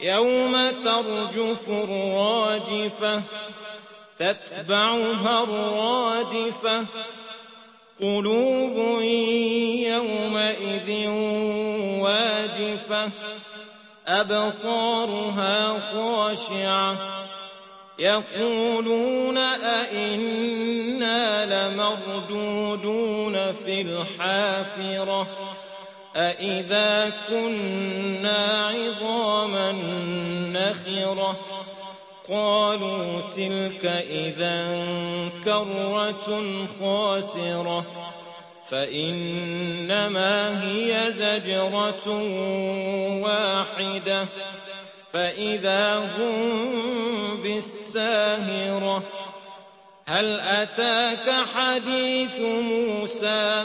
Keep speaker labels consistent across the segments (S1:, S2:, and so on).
S1: يوم ترجف الراجفة تتبعها الرادفة. قلوب يومئذ واجفة أبصارها خاشعة. يقولون أئنا لمردودون في الحافرة. أئذا كنا عظاما نخرة قالوا تلك إذا كرة خاسرة فإنما هي زجرة واحدة فإذا هم بالساهرة هل أتاك حديث موسى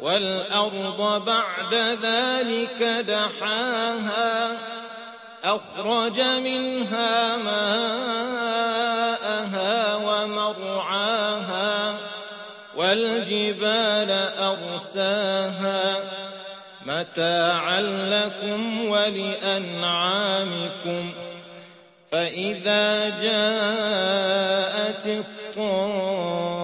S1: والأرض بعد ذلك دحاها أخرج منها ماءها ومرعاها والجبال أرساها. متاعا لكم ولأنعامكم فإذا جاءت الطامة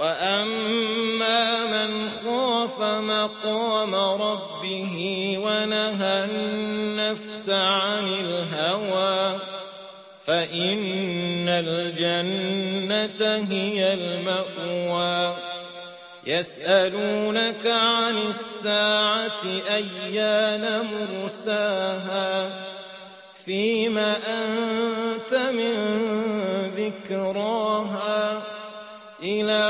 S1: وأما من خاف مقام ربه ونهى النفس عن الهوى فإن الجنة هي المأوى يسألونك عن الساعة أيان مرساها فيم أنت من ذكراها إلى